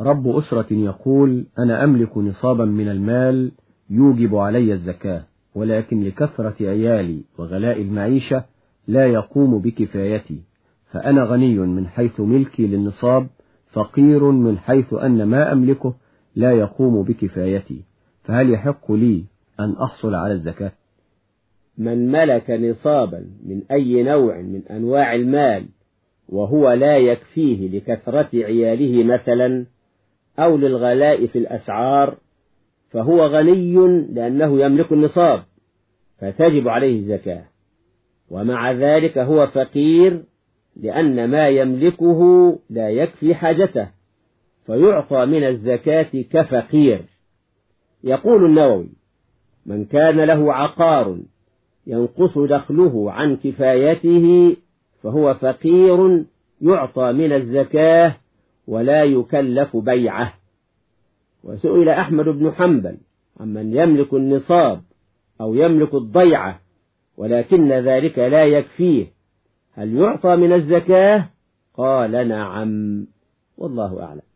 رب أسرة يقول أنا أملك نصابا من المال يوجب علي الزكاة ولكن لكثرة عيالي وغلاء المعيشة لا يقوم بكفايتي فأنا غني من حيث ملكي للنصاب فقير من حيث أن ما أملكه لا يقوم بكفايتي فهل يحق لي أن أحصل على الزكاة؟ من ملك نصابا من أي نوع من أنواع المال وهو لا يكفيه لكثرة عياله مثلا؟ أو للغلاء في الأسعار فهو غني لأنه يملك النصاب فتجب عليه الزكاة. ومع ذلك هو فقير لأن ما يملكه لا يكفي حاجته فيعطى من الزكاة كفقير. يقول النووي من كان له عقار ينقص دخله عن كفايته فهو فقير يعطى من الزكاة ولا يكلف بيعه. وسئل أحمد بن حنبل عمن يملك النصاب أو يملك الضيعة ولكن ذلك لا يكفيه. هل يعطى من الزكاة؟ قال نعم والله أعلم.